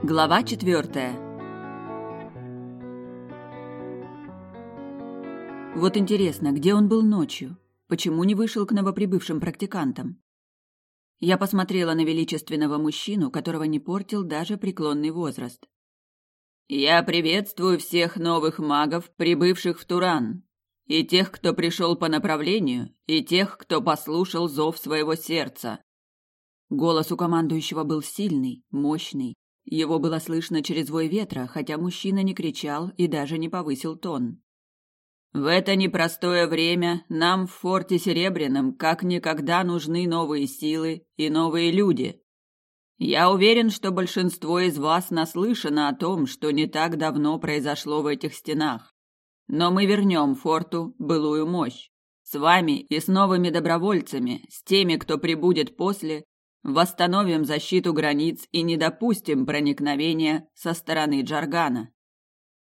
Глава четвертая. Вот интересно, где он был ночью? Почему не вышел к новоприбывшим практикантам? Я посмотрела на величественного мужчину, которого не портил даже преклонный возраст. «Я приветствую всех новых магов, прибывших в Туран, и тех, кто пришел по направлению, и тех, кто послушал зов своего сердца». Голос у командующего был сильный, мощный, его было слышно через вой ветра, хотя мужчина не кричал и даже не повысил тон. В это непростое время нам в форте Серебряном как никогда нужны новые силы и новые люди. Я уверен, что большинство из вас наслышано о том, что не так давно произошло в этих стенах. Но мы вернем форту былую мощь. С вами и с новыми добровольцами, с теми, кто прибудет после, Восстановим защиту границ и не допустим проникновения со стороны Джаргана.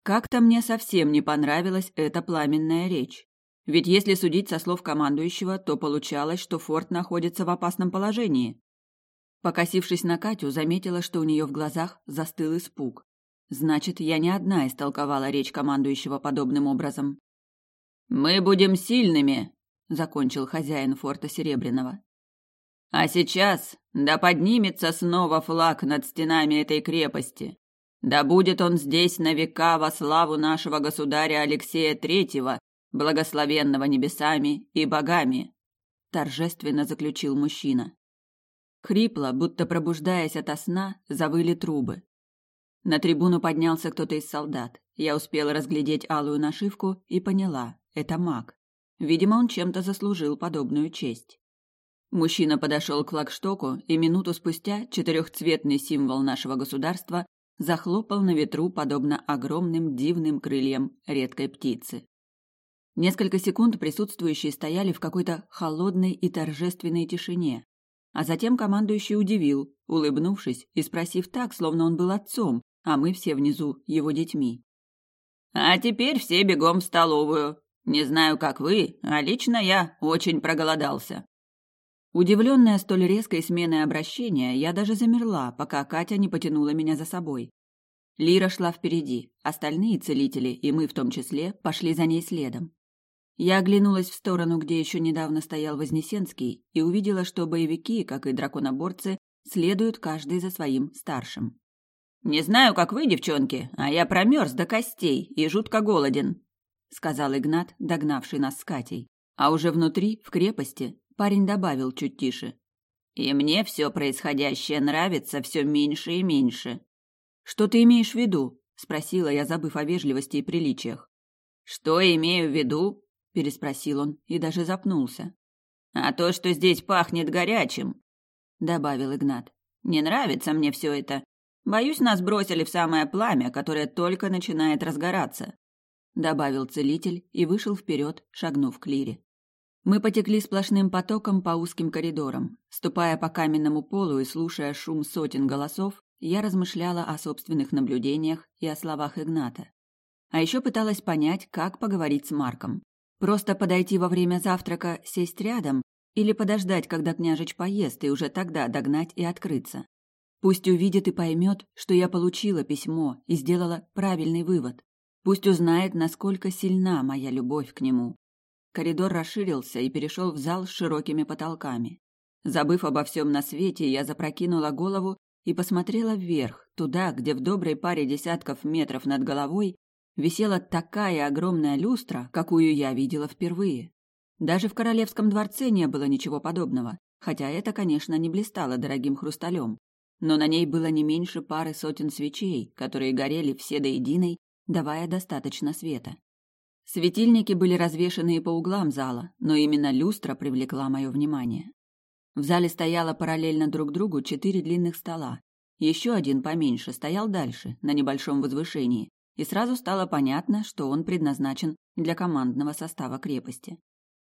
Как-то мне совсем не понравилась эта пламенная речь. Ведь если судить со слов командующего, то получалось, что форт находится в опасном положении. Покосившись на Катю, заметила, что у нее в глазах застыл испуг. Значит, я не одна истолковала речь командующего подобным образом. «Мы будем сильными», — закончил хозяин форта Серебряного. А сейчас да поднимется снова флаг над стенами этой крепости. Да будет он здесь на века во славу нашего государя Алексея Третьего, благословенного небесами и богами, торжественно заключил мужчина. Хрипло, будто пробуждаясь ото сна, завыли трубы. На трибуну поднялся кто-то из солдат. Я успела разглядеть алую нашивку и поняла – это маг. Видимо, он чем-то заслужил подобную честь. Мужчина подошел к флагштоку, и минуту спустя четырехцветный символ нашего государства захлопал на ветру, подобно огромным дивным крыльям редкой птицы. Несколько секунд присутствующие стояли в какой-то холодной и торжественной тишине, а затем командующий удивил, улыбнувшись и спросив так, словно он был отцом, а мы все внизу его детьми. «А теперь все бегом в столовую. Не знаю, как вы, а лично я очень проголодался». Удивленная столь резкой сменой обращения, я даже замерла, пока Катя не потянула меня за собой. Лира шла впереди, остальные целители, и мы в том числе, пошли за ней следом. Я оглянулась в сторону, где еще недавно стоял Вознесенский, и увидела, что боевики, как и драконоборцы, следуют каждый за своим старшим. «Не знаю, как вы, девчонки, а я промерз до костей и жутко голоден», — сказал Игнат, догнавший нас с Катей. А уже внутри, в крепости, Парень добавил чуть тише. И мне все происходящее нравится все меньше и меньше. Что ты имеешь в виду? спросила я, забыв о вежливости и приличиях. Что имею в виду? переспросил он и даже запнулся. А то, что здесь пахнет горячим, добавил Игнат. Не нравится мне все это. Боюсь, нас бросили в самое пламя, которое только начинает разгораться, добавил целитель и вышел вперед, шагнув к Лире. Мы потекли сплошным потоком по узким коридорам. Ступая по каменному полу и слушая шум сотен голосов, я размышляла о собственных наблюдениях и о словах Игната. А еще пыталась понять, как поговорить с Марком. Просто подойти во время завтрака, сесть рядом или подождать, когда княжич поест, и уже тогда догнать и открыться. Пусть увидит и поймет, что я получила письмо и сделала правильный вывод. Пусть узнает, насколько сильна моя любовь к нему, Коридор расширился и перешел в зал с широкими потолками. Забыв обо всем на свете, я запрокинула голову и посмотрела вверх, туда, где в доброй паре десятков метров над головой висела такая огромная люстра, какую я видела впервые. Даже в королевском дворце не было ничего подобного, хотя это, конечно, не блистало дорогим хрусталем. Но на ней было не меньше пары сотен свечей, которые горели все до единой, давая достаточно света. Светильники были развешаны по углам зала, но именно люстра привлекла мое внимание. В зале стояло параллельно друг другу четыре длинных стола. Еще один поменьше стоял дальше, на небольшом возвышении, и сразу стало понятно, что он предназначен для командного состава крепости.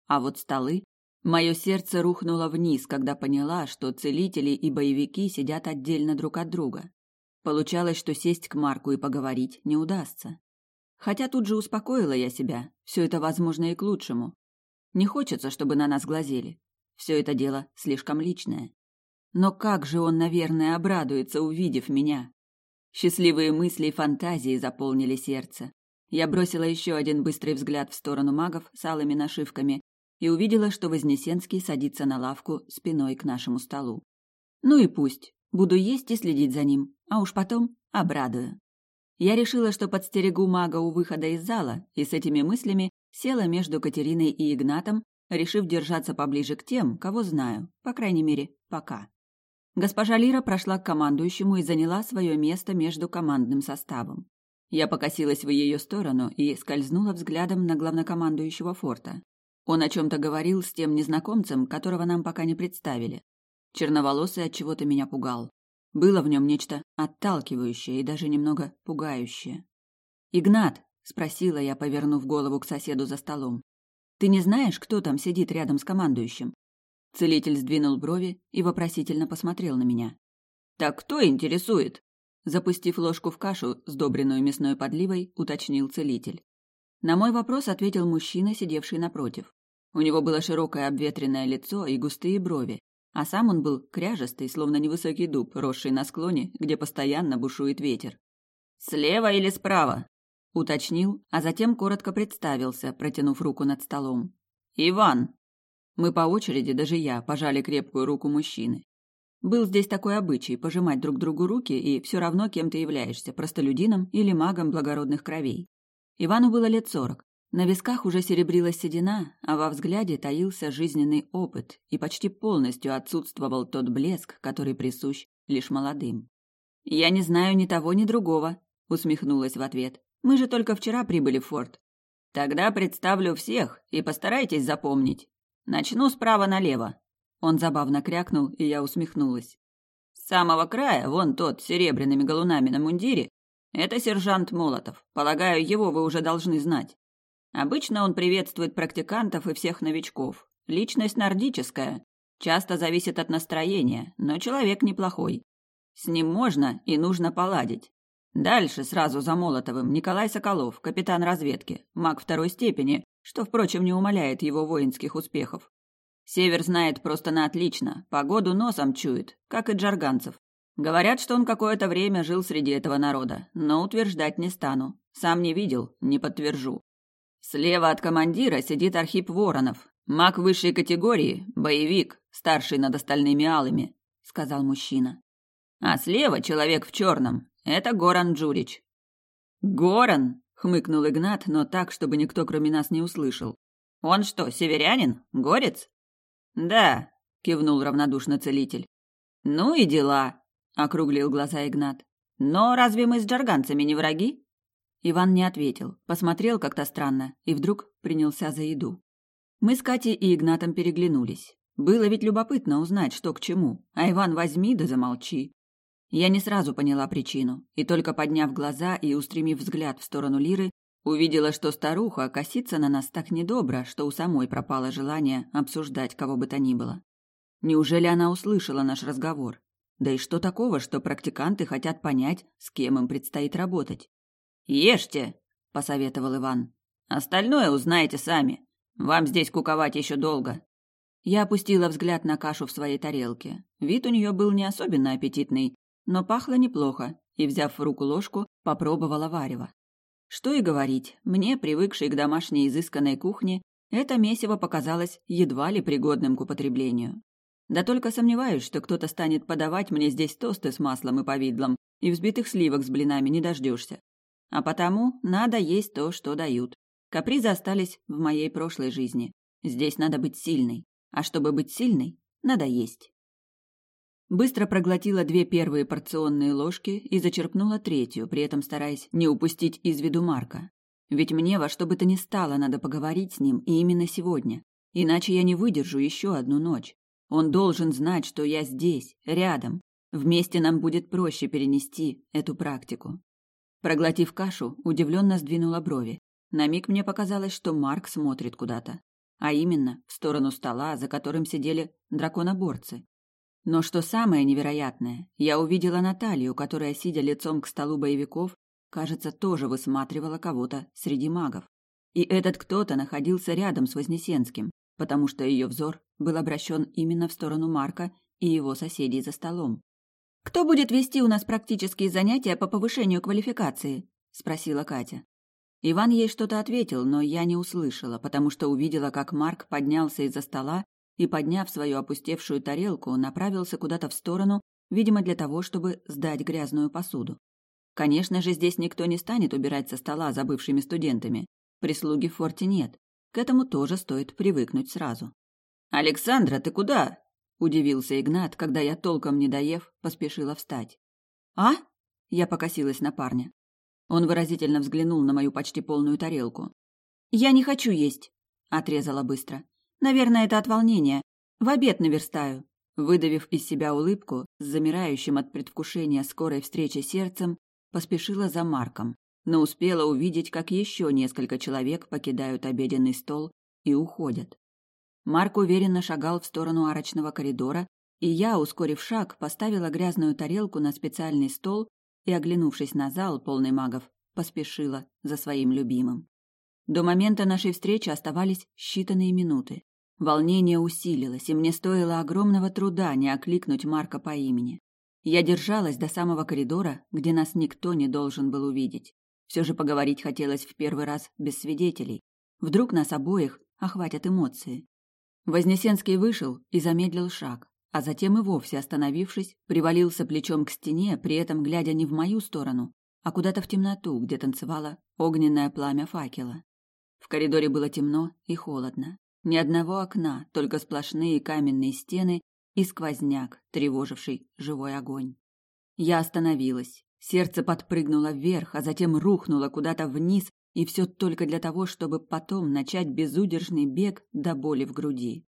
А вот столы... Мое сердце рухнуло вниз, когда поняла, что целители и боевики сидят отдельно друг от друга. Получалось, что сесть к Марку и поговорить не удастся. Хотя тут же успокоила я себя, все это возможно и к лучшему. Не хочется, чтобы на нас глазели. Все это дело слишком личное. Но как же он, наверное, обрадуется, увидев меня. Счастливые мысли и фантазии заполнили сердце. Я бросила еще один быстрый взгляд в сторону магов с алыми нашивками и увидела, что Вознесенский садится на лавку спиной к нашему столу. Ну и пусть. Буду есть и следить за ним, а уж потом обрадую. Я решила, что подстерегу мага у выхода из зала, и с этими мыслями села между Катериной и Игнатом, решив держаться поближе к тем, кого знаю, по крайней мере, пока. Госпожа Лира прошла к командующему и заняла свое место между командным составом. Я покосилась в ее сторону и скользнула взглядом на главнокомандующего форта. Он о чем-то говорил с тем незнакомцем, которого нам пока не представили. Черноволосый от чего-то меня пугал. Было в нем нечто отталкивающее и даже немного пугающее. «Игнат», — спросила я, повернув голову к соседу за столом, — «ты не знаешь, кто там сидит рядом с командующим?» Целитель сдвинул брови и вопросительно посмотрел на меня. «Так кто интересует?» Запустив ложку в кашу, сдобренную мясной подливой, уточнил целитель. На мой вопрос ответил мужчина, сидевший напротив. У него было широкое обветренное лицо и густые брови, а сам он был кряжестый, словно невысокий дуб, росший на склоне, где постоянно бушует ветер. «Слева или справа?» — уточнил, а затем коротко представился, протянув руку над столом. «Иван!» Мы по очереди, даже я, пожали крепкую руку мужчины. Был здесь такой обычай пожимать друг другу руки, и все равно кем ты являешься, простолюдином или магом благородных кровей. Ивану было лет сорок. На висках уже серебрилась седина, а во взгляде таился жизненный опыт, и почти полностью отсутствовал тот блеск, который присущ лишь молодым. «Я не знаю ни того, ни другого», — усмехнулась в ответ. «Мы же только вчера прибыли в форт». «Тогда представлю всех и постарайтесь запомнить. Начну справа налево». Он забавно крякнул, и я усмехнулась. С самого края, вон тот, с серебряными галунами на мундире, это сержант Молотов. Полагаю, его вы уже должны знать. Обычно он приветствует практикантов и всех новичков. Личность нордическая, часто зависит от настроения, но человек неплохой. С ним можно и нужно поладить. Дальше сразу за Молотовым Николай Соколов, капитан разведки, маг второй степени, что, впрочем, не умаляет его воинских успехов. Север знает просто на отлично, погоду носом чует, как и джарганцев. Говорят, что он какое-то время жил среди этого народа, но утверждать не стану. Сам не видел, не подтвержу. Слева от командира сидит Архип Воронов, маг высшей категории, боевик, старший над остальными алыми, сказал мужчина. А слева человек в черном. Это Горан Джурич. Горан, хмыкнул Игнат, но так, чтобы никто кроме нас не услышал. Он что, северянин? Горец? Да, кивнул равнодушно целитель. Ну и дела, округлил глаза Игнат. Но разве мы с джарганцами не враги? Иван не ответил, посмотрел как-то странно и вдруг принялся за еду. Мы с Катей и Игнатом переглянулись. Было ведь любопытно узнать, что к чему, а Иван возьми да замолчи. Я не сразу поняла причину, и только подняв глаза и устремив взгляд в сторону Лиры, увидела, что старуха косится на нас так недобро, что у самой пропало желание обсуждать кого бы то ни было. Неужели она услышала наш разговор? Да и что такого, что практиканты хотят понять, с кем им предстоит работать? «Ешьте», — посоветовал Иван. «Остальное узнаете сами. Вам здесь куковать еще долго». Я опустила взгляд на кашу в своей тарелке. Вид у нее был не особенно аппетитный, но пахло неплохо, и, взяв в руку ложку, попробовала варево. Что и говорить, мне, привыкшей к домашней изысканной кухне, это месиво показалось едва ли пригодным к употреблению. Да только сомневаюсь, что кто-то станет подавать мне здесь тосты с маслом и повидлом, и взбитых сливок с блинами не дождешься. А потому надо есть то, что дают. Капризы остались в моей прошлой жизни. Здесь надо быть сильной. А чтобы быть сильной, надо есть. Быстро проглотила две первые порционные ложки и зачерпнула третью, при этом стараясь не упустить из виду Марка. Ведь мне во что бы то ни стало надо поговорить с ним, и именно сегодня. Иначе я не выдержу еще одну ночь. Он должен знать, что я здесь, рядом. Вместе нам будет проще перенести эту практику. Проглотив кашу, удивленно сдвинула брови. На миг мне показалось, что Марк смотрит куда-то. А именно, в сторону стола, за которым сидели драконоборцы. Но что самое невероятное, я увидела Наталью, которая, сидя лицом к столу боевиков, кажется, тоже высматривала кого-то среди магов. И этот кто-то находился рядом с Вознесенским, потому что ее взор был обращен именно в сторону Марка и его соседей за столом. «Кто будет вести у нас практические занятия по повышению квалификации?» – спросила Катя. Иван ей что-то ответил, но я не услышала, потому что увидела, как Марк поднялся из-за стола и, подняв свою опустевшую тарелку, направился куда-то в сторону, видимо, для того, чтобы сдать грязную посуду. Конечно же, здесь никто не станет убирать со стола за бывшими студентами. Прислуги в форте нет. К этому тоже стоит привыкнуть сразу. «Александра, ты куда?» – удивился Игнат, когда я, толком не доев, поспешила встать. «А?» – я покосилась на парня. Он выразительно взглянул на мою почти полную тарелку. «Я не хочу есть», – отрезала быстро. «Наверное, это от волнения. В обед наверстаю». Выдавив из себя улыбку, с замирающим от предвкушения скорой встречи сердцем, поспешила за Марком, но успела увидеть, как еще несколько человек покидают обеденный стол и уходят. Марк уверенно шагал в сторону арочного коридора, и я, ускорив шаг, поставила грязную тарелку на специальный стол и, оглянувшись на зал, полный магов, поспешила за своим любимым. До момента нашей встречи оставались считанные минуты. Волнение усилилось, и мне стоило огромного труда не окликнуть Марка по имени. Я держалась до самого коридора, где нас никто не должен был увидеть. Все же поговорить хотелось в первый раз без свидетелей. Вдруг нас обоих охватят эмоции. Вознесенский вышел и замедлил шаг, а затем и вовсе остановившись, привалился плечом к стене, при этом глядя не в мою сторону, а куда-то в темноту, где танцевало огненное пламя факела. В коридоре было темно и холодно. Ни одного окна, только сплошные каменные стены и сквозняк, тревоживший живой огонь. Я остановилась. Сердце подпрыгнуло вверх, а затем рухнуло куда-то вниз, и все только для того, чтобы потом начать безудержный бег до боли в груди.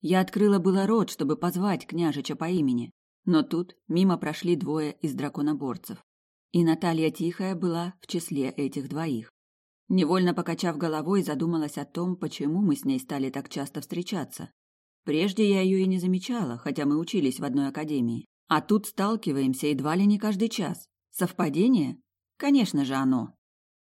Я открыла было рот, чтобы позвать княжича по имени, но тут мимо прошли двое из драконоборцев. И Наталья Тихая была в числе этих двоих. Невольно покачав головой, задумалась о том, почему мы с ней стали так часто встречаться. Прежде я ее и не замечала, хотя мы учились в одной академии. А тут сталкиваемся едва ли не каждый час. Совпадение? Конечно же оно.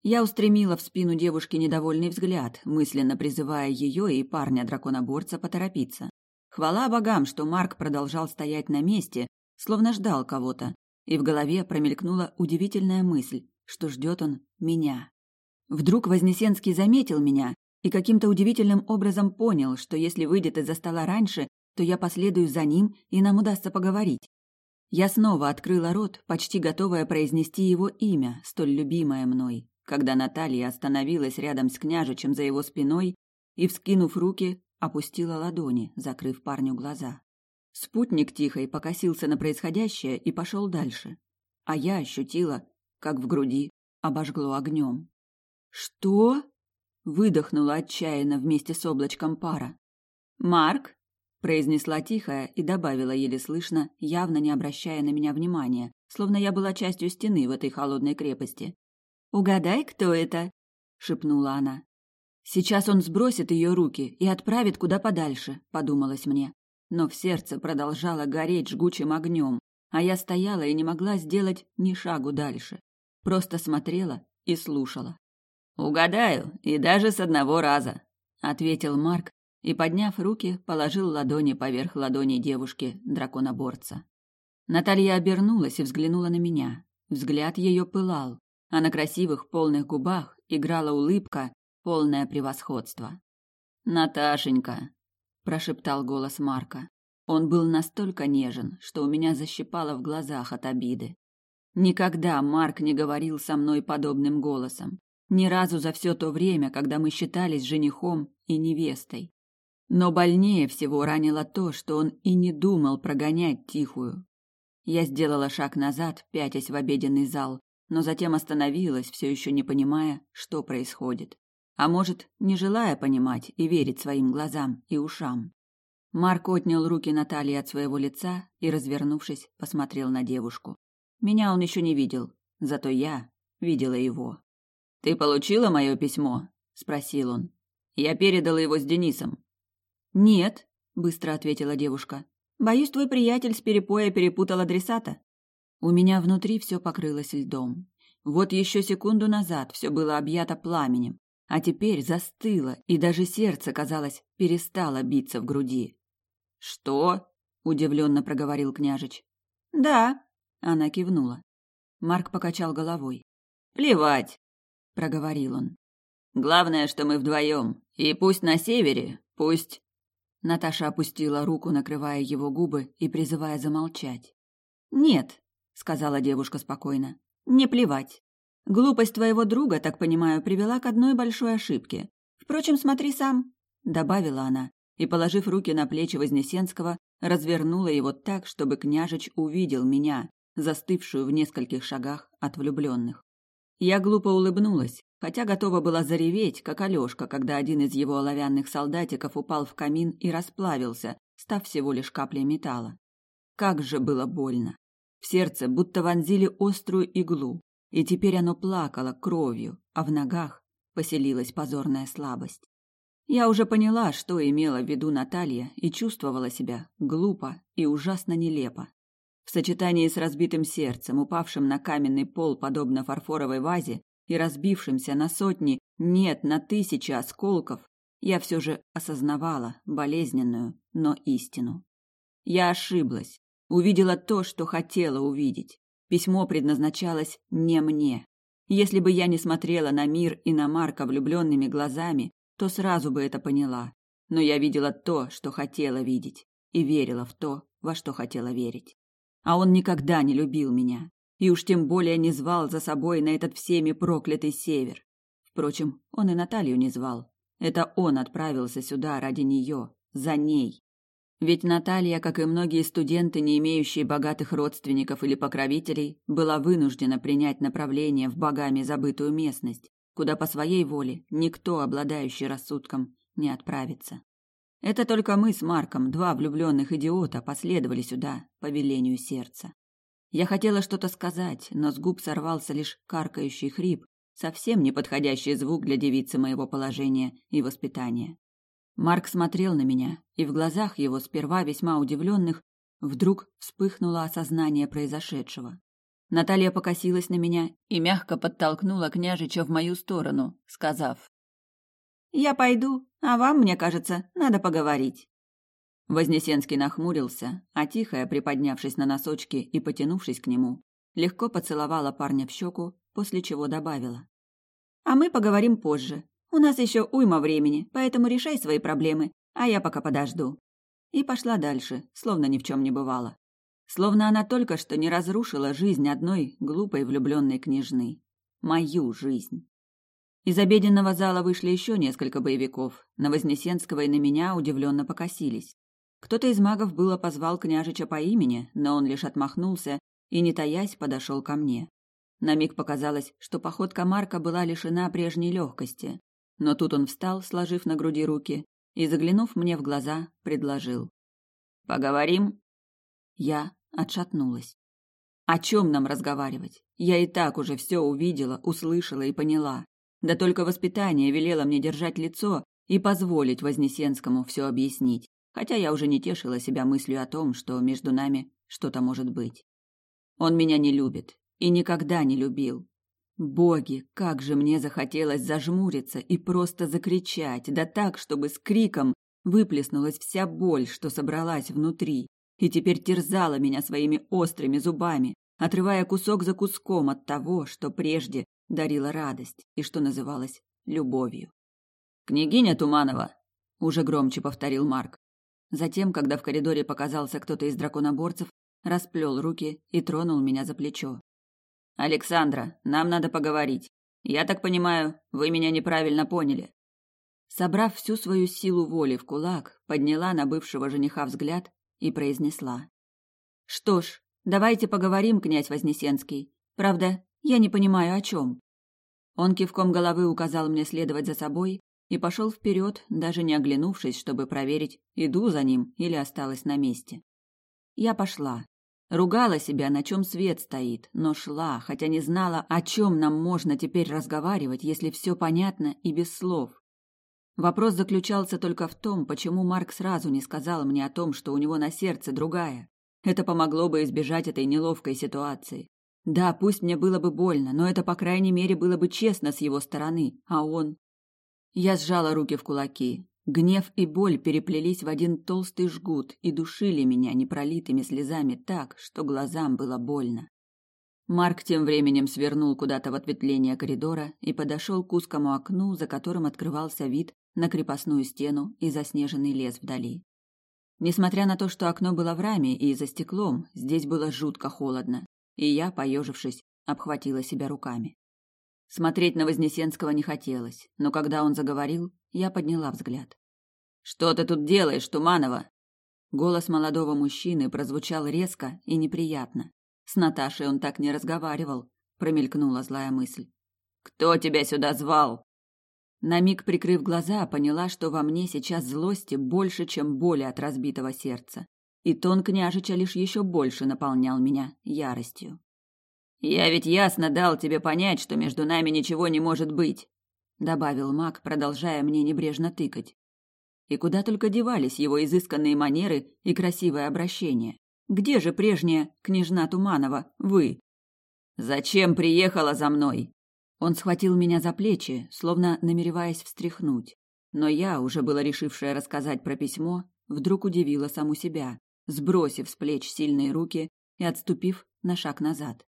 Я устремила в спину девушки недовольный взгляд, мысленно призывая ее и парня-драконоборца поторопиться. Хвала богам, что Марк продолжал стоять на месте, словно ждал кого-то, и в голове промелькнула удивительная мысль, что ждет он меня. Вдруг Вознесенский заметил меня и каким-то удивительным образом понял, что если выйдет из-за стола раньше, то я последую за ним, и нам удастся поговорить. Я снова открыла рот, почти готовая произнести его имя, столь любимое мной, когда Наталья остановилась рядом с княжичем за его спиной и, вскинув руки, опустила ладони, закрыв парню глаза. Спутник тихой покосился на происходящее и пошел дальше, а я ощутила, как в груди обожгло огнем. «Что?» — выдохнула отчаянно вместе с облачком пара. «Марк?» — произнесла тихая и добавила еле слышно, явно не обращая на меня внимания, словно я была частью стены в этой холодной крепости. «Угадай, кто это?» — шепнула она. «Сейчас он сбросит ее руки и отправит куда подальше», — подумалось мне. Но в сердце продолжало гореть жгучим огнем, а я стояла и не могла сделать ни шагу дальше. Просто смотрела и слушала. «Угадаю, и даже с одного раза», — ответил Марк и, подняв руки, положил ладони поверх ладони девушки, драконоборца. Наталья обернулась и взглянула на меня. Взгляд ее пылал, а на красивых полных губах играла улыбка, полное превосходство. «Наташенька!» – прошептал голос Марка. Он был настолько нежен, что у меня защипало в глазах от обиды. Никогда Марк не говорил со мной подобным голосом. Ни разу за все то время, когда мы считались женихом и невестой. Но больнее всего ранило то, что он и не думал прогонять Тихую. Я сделала шаг назад, пятясь в обеденный зал, но затем остановилась, все еще не понимая, что происходит. А может, не желая понимать и верить своим глазам и ушам. Марк отнял руки Натальи от своего лица и, развернувшись, посмотрел на девушку. Меня он еще не видел, зато я видела его. «Ты получила мое письмо?» – спросил он. «Я передала его с Денисом». «Нет», – быстро ответила девушка. «Боюсь, твой приятель с перепоя перепутал адресата». У меня внутри все покрылось льдом. Вот еще секунду назад все было объято пламенем, а теперь застыло, и даже сердце, казалось, перестало биться в груди. «Что?» – удивленно проговорил княжич. «Да», Она кивнула. Марк покачал головой. «Плевать», — проговорил он. «Главное, что мы вдвоем. И пусть на севере, пусть...» Наташа опустила руку, накрывая его губы и призывая замолчать. «Нет», — сказала девушка спокойно, — «не плевать. Глупость твоего друга, так понимаю, привела к одной большой ошибке. Впрочем, смотри сам», — добавила она, и, положив руки на плечи Вознесенского, развернула его так, чтобы княжич увидел меня, застывшую в нескольких шагах от влюбленных. Я глупо улыбнулась, хотя готова была зареветь, как Алёшка, когда один из его оловянных солдатиков упал в камин и расплавился, став всего лишь каплей металла. Как же было больно! В сердце будто вонзили острую иглу, и теперь оно плакало кровью, а в ногах поселилась позорная слабость. Я уже поняла, что имела в виду Наталья, и чувствовала себя глупо и ужасно нелепо. В сочетании с разбитым сердцем, упавшим на каменный пол, подобно фарфоровой вазе, и разбившимся на сотни, нет, на тысячи осколков, я все же осознавала болезненную, но истину. Я ошиблась, увидела то, что хотела увидеть. Письмо предназначалось не мне. Если бы я не смотрела на мир и на Марка влюбленными глазами, то сразу бы это поняла. Но я видела то, что хотела видеть, и верила в то, во что хотела верить. А он никогда не любил меня, и уж тем более не звал за собой на этот всеми проклятый север. Впрочем, он и Наталью не звал. Это он отправился сюда ради нее, за ней. Ведь Наталья, как и многие студенты, не имеющие богатых родственников или покровителей, была вынуждена принять направление в богами забытую местность, куда по своей воле никто, обладающий рассудком, не отправится. Это только мы с Марком, два влюбленных идиота, последовали сюда по велению сердца. Я хотела что-то сказать, но с губ сорвался лишь каркающий хрип, совсем не подходящий звук для девицы моего положения и воспитания. Марк смотрел на меня, и в глазах его, сперва весьма удивленных, вдруг вспыхнуло осознание произошедшего. Наталья покосилась на меня и мягко подтолкнула княжича в мою сторону, сказав я пойду, а вам, мне кажется, надо поговорить. Вознесенский нахмурился, а Тихая, приподнявшись на носочки и потянувшись к нему, легко поцеловала парня в щеку, после чего добавила. «А мы поговорим позже. У нас еще уйма времени, поэтому решай свои проблемы, а я пока подожду». И пошла дальше, словно ни в чем не бывало. Словно она только что не разрушила жизнь одной глупой влюбленной княжны. Мою жизнь. Из обеденного зала вышли еще несколько боевиков. На Вознесенского и на меня удивленно покосились. Кто-то из магов было позвал княжича по имени, но он лишь отмахнулся и, не таясь, подошел ко мне. На миг показалось, что походка Марка была лишена прежней легкости. Но тут он встал, сложив на груди руки, и, заглянув мне в глаза, предложил. «Поговорим?» Я отшатнулась. О чем нам разговаривать? Я и так уже все увидела, услышала и поняла. Да только воспитание велело мне держать лицо и позволить Вознесенскому все объяснить, хотя я уже не тешила себя мыслью о том, что между нами что-то может быть. Он меня не любит и никогда не любил. Боги, как же мне захотелось зажмуриться и просто закричать, да так, чтобы с криком выплеснулась вся боль, что собралась внутри, и теперь терзала меня своими острыми зубами, отрывая кусок за куском от того, что прежде дарила радость и что называлось любовью. «Княгиня Туманова!» – уже громче повторил Марк. Затем, когда в коридоре показался кто-то из драконоборцев, расплел руки и тронул меня за плечо. «Александра, нам надо поговорить. Я так понимаю, вы меня неправильно поняли». Собрав всю свою силу воли в кулак, подняла на бывшего жениха взгляд и произнесла. «Что ж, давайте поговорим, князь Вознесенский. Правда, я не понимаю, о чем. Он кивком головы указал мне следовать за собой и пошел вперед, даже не оглянувшись, чтобы проверить, иду за ним или осталась на месте. Я пошла. Ругала себя, на чем свет стоит, но шла, хотя не знала, о чем нам можно теперь разговаривать, если все понятно и без слов. Вопрос заключался только в том, почему Марк сразу не сказал мне о том, что у него на сердце другая. Это помогло бы избежать этой неловкой ситуации. Да, пусть мне было бы больно, но это, по крайней мере, было бы честно с его стороны, а он... Я сжала руки в кулаки. Гнев и боль переплелись в один толстый жгут и душили меня непролитыми слезами так, что глазам было больно. Марк тем временем свернул куда-то в ответвление коридора и подошел к узкому окну, за которым открывался вид на крепостную стену и заснеженный лес вдали. Несмотря на то, что окно было в раме и за стеклом, здесь было жутко холодно, и я, поежившись, обхватила себя руками. Смотреть на Вознесенского не хотелось, но когда он заговорил, я подняла взгляд. «Что ты тут делаешь, Туманова?» Голос молодого мужчины прозвучал резко и неприятно. С Наташей он так не разговаривал, промелькнула злая мысль. «Кто тебя сюда звал?» На миг прикрыв глаза, поняла, что во мне сейчас злости больше, чем боли от разбитого сердца. И тон княжича лишь еще больше наполнял меня яростью. «Я ведь ясно дал тебе понять, что между нами ничего не может быть», добавил маг, продолжая мне небрежно тыкать. И куда только девались его изысканные манеры и красивое обращение. Где же прежняя княжна Туманова, вы? Зачем приехала за мной? Он схватил меня за плечи, словно намереваясь встряхнуть. Но я, уже было решившая рассказать про письмо, вдруг удивила саму себя, сбросив с плеч сильные руки и отступив на шаг назад.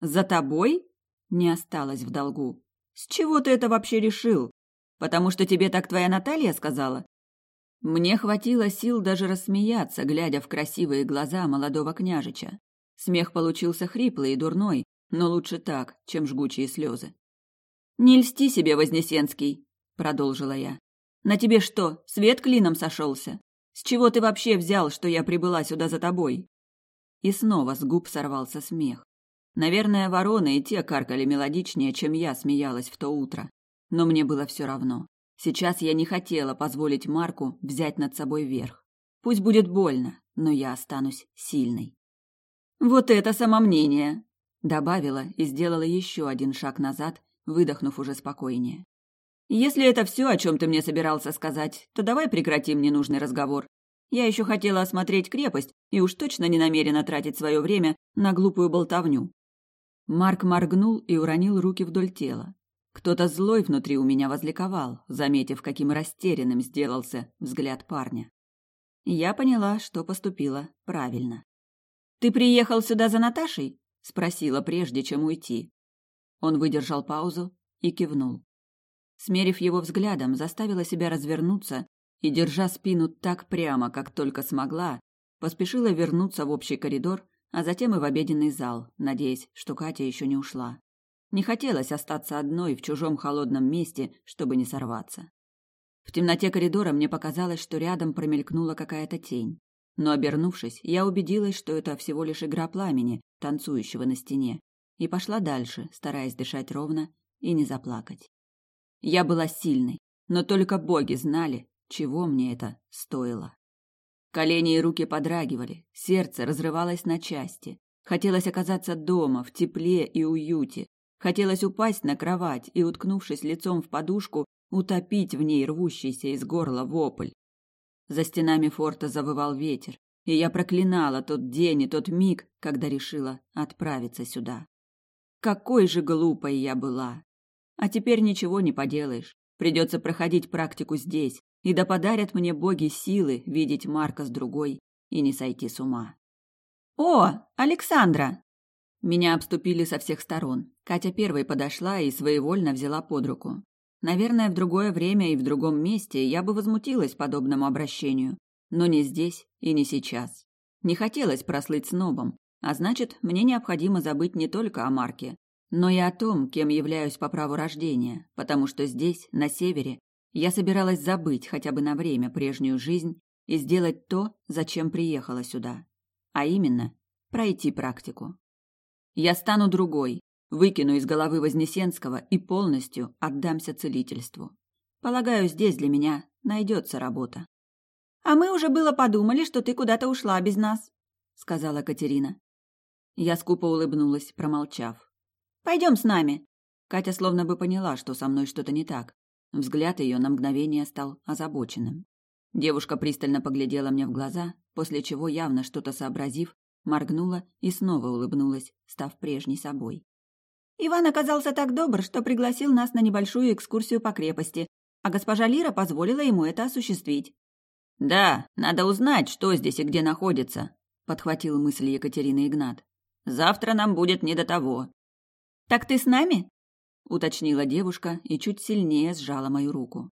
«За тобой?» Не осталось в долгу. «С чего ты это вообще решил? Потому что тебе так твоя Наталья сказала?» Мне хватило сил даже рассмеяться, глядя в красивые глаза молодого княжича. Смех получился хриплый и дурной, но лучше так, чем жгучие слезы. «Не льсти себе, Вознесенский», — продолжила я. «На тебе что, свет клином сошелся? С чего ты вообще взял, что я прибыла сюда за тобой?» И снова с губ сорвался смех. Наверное, вороны и те каркали мелодичнее, чем я смеялась в то утро. Но мне было все равно. Сейчас я не хотела позволить Марку взять над собой верх. Пусть будет больно, но я останусь сильной. «Вот это самомнение!» Добавила и сделала еще один шаг назад, выдохнув уже спокойнее. «Если это все, о чем ты мне собирался сказать, то давай прекратим ненужный разговор. Я еще хотела осмотреть крепость и уж точно не намерена тратить свое время на глупую болтовню». Марк моргнул и уронил руки вдоль тела. Кто-то злой внутри у меня возликовал, заметив, каким растерянным сделался взгляд парня. Я поняла, что поступила правильно. «Ты приехал сюда за Наташей?» спросила прежде, чем уйти. Он выдержал паузу и кивнул. Смерив его взглядом, заставила себя развернуться и, держа спину так прямо, как только смогла, поспешила вернуться в общий коридор, а затем и в обеденный зал, надеясь, что Катя еще не ушла. Не хотелось остаться одной в чужом холодном месте, чтобы не сорваться. В темноте коридора мне показалось, что рядом промелькнула какая-то тень. Но, обернувшись, я убедилась, что это всего лишь игра пламени, танцующего на стене, и пошла дальше, стараясь дышать ровно и не заплакать. Я была сильной, но только боги знали, чего мне это стоило. Колени и руки подрагивали, сердце разрывалось на части. Хотелось оказаться дома, в тепле и уюте. Хотелось упасть на кровать и, уткнувшись лицом в подушку, утопить в ней рвущийся из горла вопль. За стенами форта завывал ветер, и я проклинала тот день и тот миг, когда решила отправиться сюда. Какой же глупой я была! А теперь ничего не поделаешь. Придется проходить практику здесь, и да подарят мне боги силы видеть Марка с другой и не сойти с ума. «О, Александра!» Меня обступили со всех сторон. Катя первой подошла и своевольно взяла под руку. Наверное, в другое время и в другом месте я бы возмутилась подобному обращению, но не здесь и не сейчас. Не хотелось прослыть снобом, а значит, мне необходимо забыть не только о Марке, но и о том, кем являюсь по праву рождения, потому что здесь, на севере, я собиралась забыть хотя бы на время прежнюю жизнь и сделать то, зачем приехала сюда, а именно пройти практику. Я стану другой, Выкину из головы Вознесенского и полностью отдамся целительству. Полагаю, здесь для меня найдется работа. А мы уже было подумали, что ты куда-то ушла без нас, сказала Катерина. Я скупо улыбнулась, промолчав. Пойдем с нами. Катя словно бы поняла, что со мной что-то не так. Взгляд ее на мгновение стал озабоченным. Девушка пристально поглядела мне в глаза, после чего, явно что-то сообразив, моргнула и снова улыбнулась, став прежней собой. Иван оказался так добр, что пригласил нас на небольшую экскурсию по крепости. а госпожа Лира позволила ему это осуществить. «Да, надо узнать, что здесь и где находится», — подхватил мысль Екатерины Игнат. «Завтра нам будет не до того». «Так ты с нами?» — уточнила девушка и чуть сильнее сжала мою руку.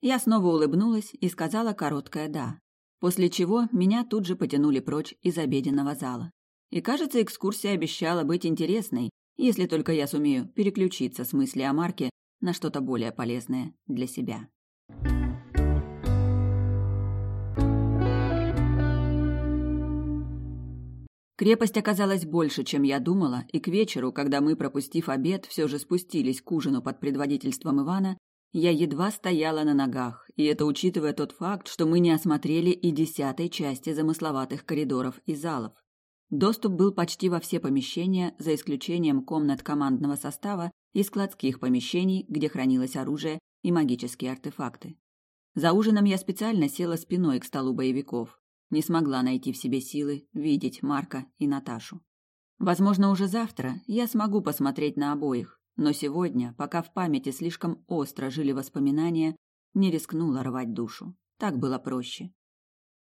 Я снова улыбнулась и сказала короткое «да», после чего меня тут же потянули прочь из обеденного зала. И, кажется, экскурсия обещала быть интересной, если только я сумею переключиться с мысли о Марке на что-то более полезное для себя. Крепость оказалась больше, чем я думала, и к вечеру, когда мы, пропустив обед, все же спустились к ужину под предводительством Ивана, я едва стояла на ногах, и это учитывая тот факт, что мы не осмотрели и десятой части замысловатых коридоров и залов. Доступ был почти во все помещения, за исключением комнат командного состава и складских помещений, где хранилось оружие и магические артефакты. За ужином я специально села спиной к столу боевиков. Не смогла найти в себе силы видеть Марка и Наташу. Возможно, уже завтра я смогу посмотреть на обоих, но сегодня, пока в памяти слишком остро жили воспоминания, не рискнула рвать душу. Так было проще.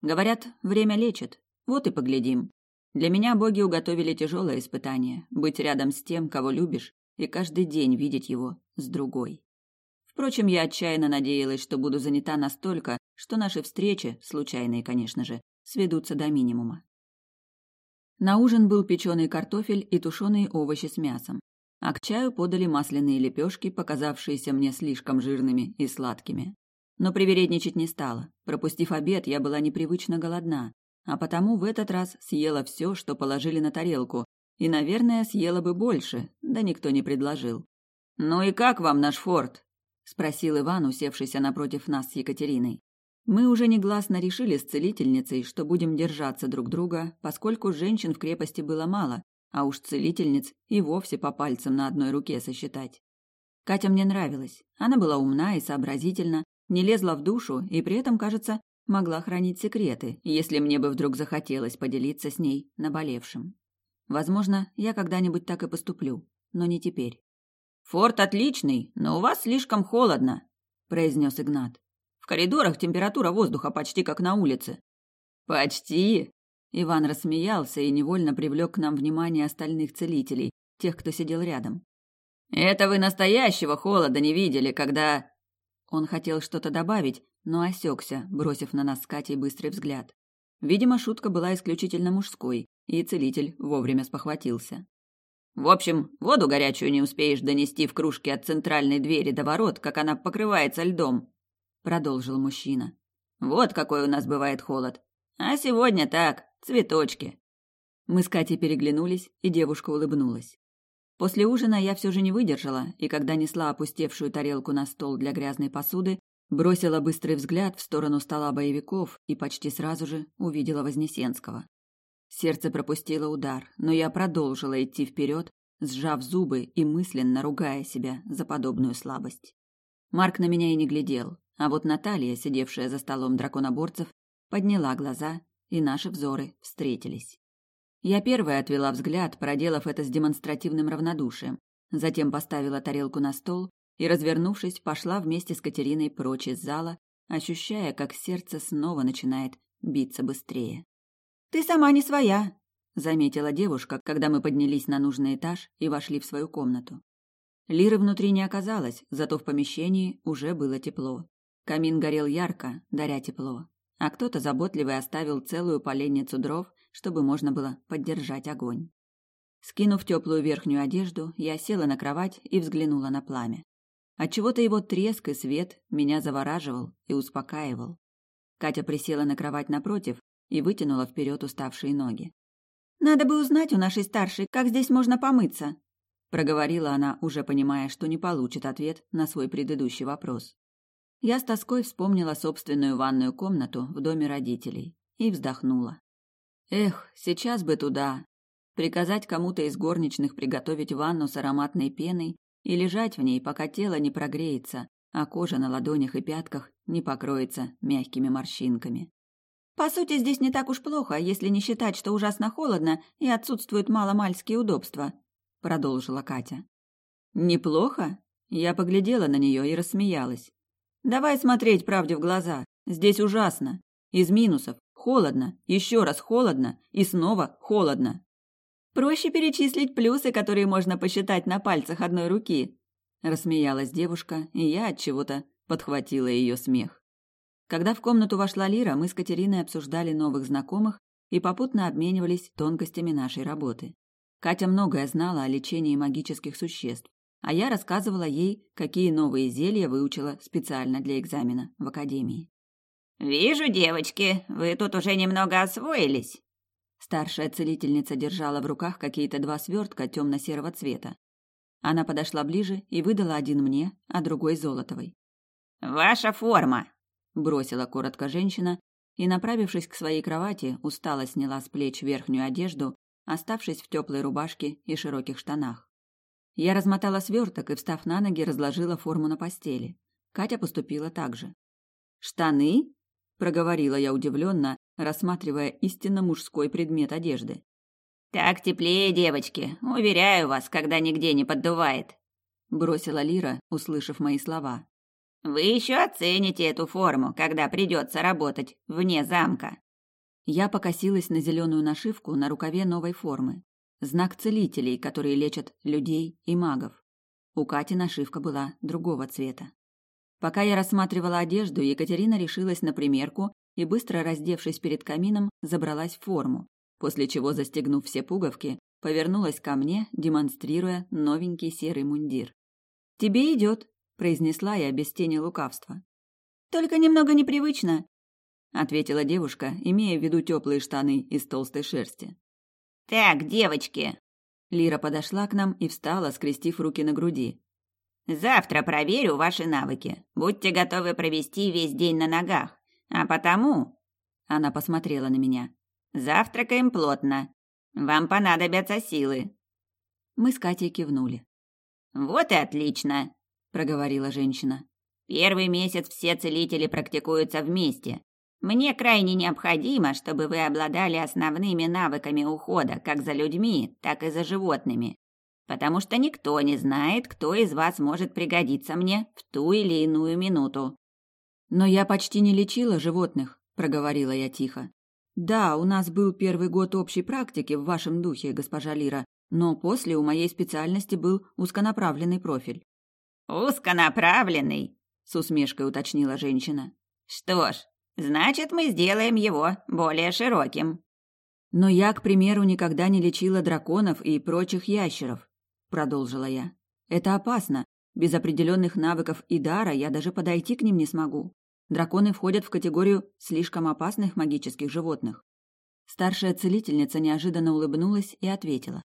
Говорят, время лечит. Вот и поглядим. Для меня боги уготовили тяжелое испытание – быть рядом с тем, кого любишь, и каждый день видеть его с другой. Впрочем, я отчаянно надеялась, что буду занята настолько, что наши встречи, случайные, конечно же, сведутся до минимума. На ужин был печеный картофель и тушеные овощи с мясом, а к чаю подали масляные лепешки, показавшиеся мне слишком жирными и сладкими. Но привередничать не стала. Пропустив обед, я была непривычно голодна, а потому в этот раз съела все, что положили на тарелку, и, наверное, съела бы больше, да никто не предложил. «Ну и как вам наш форт?» – спросил Иван, усевшийся напротив нас с Екатериной. Мы уже негласно решили с целительницей, что будем держаться друг друга, поскольку женщин в крепости было мало, а уж целительниц и вовсе по пальцам на одной руке сосчитать. Катя мне нравилась. Она была умна и сообразительна, не лезла в душу и при этом, кажется, могла хранить секреты, если мне бы вдруг захотелось поделиться с ней наболевшим. Возможно, я когда-нибудь так и поступлю, но не теперь. «Форт отличный, но у вас слишком холодно», – произнес Игнат. «В коридорах температура воздуха почти как на улице». «Почти?» Иван рассмеялся и невольно привлек к нам внимание остальных целителей, тех, кто сидел рядом. «Это вы настоящего холода не видели, когда...» Он хотел что-то добавить, но осекся, бросив на нас с Катей быстрый взгляд. Видимо, шутка была исключительно мужской, и целитель вовремя спохватился. «В общем, воду горячую не успеешь донести в кружке от центральной двери до ворот, как она покрывается льдом», — продолжил мужчина. «Вот какой у нас бывает холод. А сегодня так, цветочки». Мы с Катей переглянулись, и девушка улыбнулась. После ужина я все же не выдержала, и когда несла опустевшую тарелку на стол для грязной посуды, Бросила быстрый взгляд в сторону стола боевиков и почти сразу же увидела Вознесенского. Сердце пропустило удар, но я продолжила идти вперед, сжав зубы и мысленно ругая себя за подобную слабость. Марк на меня и не глядел, а вот Наталья, сидевшая за столом драконоборцев, подняла глаза, и наши взоры встретились. Я первая отвела взгляд, проделав это с демонстративным равнодушием, затем поставила тарелку на стол и, развернувшись, пошла вместе с Катериной прочь из зала, ощущая, как сердце снова начинает биться быстрее. «Ты сама не своя», — заметила девушка, когда мы поднялись на нужный этаж и вошли в свою комнату. Лиры внутри не оказалось, зато в помещении уже было тепло. Камин горел ярко, даря тепло, а кто-то заботливый оставил целую поленницу дров, чтобы можно было поддержать огонь. Скинув теплую верхнюю одежду, я села на кровать и взглянула на пламя. Отчего-то его треск и свет меня завораживал и успокаивал. Катя присела на кровать напротив и вытянула вперед уставшие ноги. «Надо бы узнать у нашей старшей, как здесь можно помыться», проговорила она, уже понимая, что не получит ответ на свой предыдущий вопрос. Я с тоской вспомнила собственную ванную комнату в доме родителей и вздохнула. Эх, сейчас бы туда. Приказать кому-то из горничных приготовить ванну с ароматной пеной и лежать в ней, пока тело не прогреется, а кожа на ладонях и пятках не покроется мягкими морщинками. По сути, здесь не так уж плохо, если не считать, что ужасно холодно и отсутствуют маломальские удобства, продолжила Катя. Неплохо? Я поглядела на нее и рассмеялась. Давай смотреть правде в глаза. Здесь ужасно. Из минусов. Холодно, еще раз холодно и снова холодно. Проще перечислить плюсы, которые можно посчитать на пальцах одной руки. Рассмеялась девушка, и я от чего-то подхватила ее смех. Когда в комнату вошла Лира, мы с Катериной обсуждали новых знакомых и попутно обменивались тонкостями нашей работы. Катя многое знала о лечении магических существ, а я рассказывала ей, какие новые зелья выучила специально для экзамена в академии. «Вижу, девочки, вы тут уже немного освоились». Старшая целительница держала в руках какие-то два свертка темно-серого цвета. Она подошла ближе и выдала один мне, а другой Золотовой. «Ваша форма», — бросила коротко женщина и, направившись к своей кровати, устало сняла с плеч верхнюю одежду, оставшись в теплой рубашке и широких штанах. Я размотала сверток и, встав на ноги, разложила форму на постели. Катя поступила так же. «Штаны?» – проговорила я удивленно, рассматривая истинно мужской предмет одежды. «Так теплее, девочки, уверяю вас, когда нигде не поддувает», – бросила Лира, услышав мои слова. «Вы еще оцените эту форму, когда придется работать вне замка». Я покосилась на зеленую нашивку на рукаве новой формы. Знак целителей, которые лечат людей и магов. У Кати нашивка была другого цвета. Пока я рассматривала одежду, Екатерина решилась на примерку и, быстро раздевшись перед камином, забралась в форму, после чего, застегнув все пуговки, повернулась ко мне, демонстрируя новенький серый мундир. «Тебе идет», — произнесла я без тени лукавства. «Только немного непривычно», — ответила девушка, имея в виду теплые штаны из толстой шерсти. «Так, девочки!» Лира подошла к нам и встала, скрестив руки на груди. «Завтра проверю ваши навыки. Будьте готовы провести весь день на ногах. А потому...» Она посмотрела на меня. «Завтракаем плотно. Вам понадобятся силы». Мы с Катей кивнули. «Вот и отлично», — проговорила женщина. «Первый месяц все целители практикуются вместе. Мне крайне необходимо, чтобы вы обладали основными навыками ухода как за людьми, так и за животными. Потому что никто не знает, кто из вас может пригодиться мне в ту или иную минуту. Но я почти не лечила животных, проговорила я тихо. Да, у нас был первый год общей практики в вашем духе, госпожа Лира, но после у моей специальности был узконаправленный профиль. Узконаправленный, с усмешкой уточнила женщина. Что ж, Значит, мы сделаем его более широким. Но я, к примеру, никогда не лечила драконов и прочих ящеров, продолжила я. Это опасно. Без определенных навыков и дара я даже подойти к ним не смогу. Драконы входят в категорию слишком опасных магических животных. Старшая целительница неожиданно улыбнулась и ответила: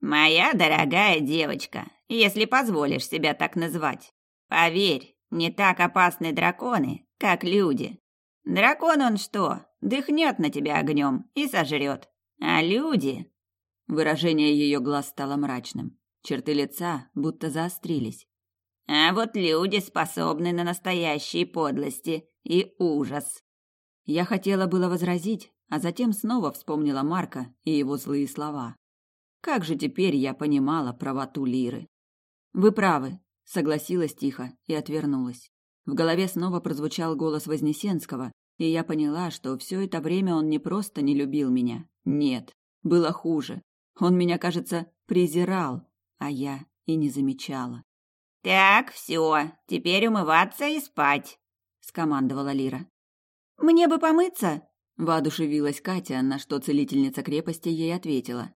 "Моя дорогая девочка, если позволишь себя так назвать, поверь, не так опасны драконы, как люди. Дракон он что, дыхнет на тебя огнем и сожрет. А люди...» Выражение ее глаз стало мрачным. Черты лица будто заострились. «А вот люди способны на настоящие подлости и ужас». Я хотела было возразить, а затем снова вспомнила Марка и его злые слова. Как же теперь я понимала правоту Лиры. «Вы правы», — согласилась тихо и отвернулась. В голове снова прозвучал голос Вознесенского, и я поняла, что все это время он не просто не любил меня. Нет, было хуже. Он меня, кажется, презирал, а я и не замечала. «Так, все, теперь умываться и спать», — скомандовала Лира. «Мне бы помыться», — воодушевилась Катя, на что целительница крепости ей ответила.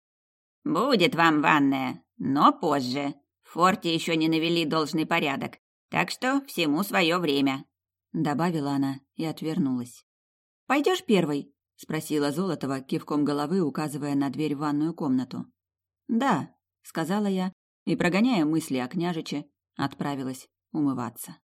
«Будет вам ванная, но позже. В форте еще не навели должный порядок. Так что всему свое время», — добавила она и отвернулась. «Пойдешь первой?» — спросила Золотова, кивком головы указывая на дверь в ванную комнату. «Да», — сказала я, и, прогоняя мысли о княжиче, отправилась умываться.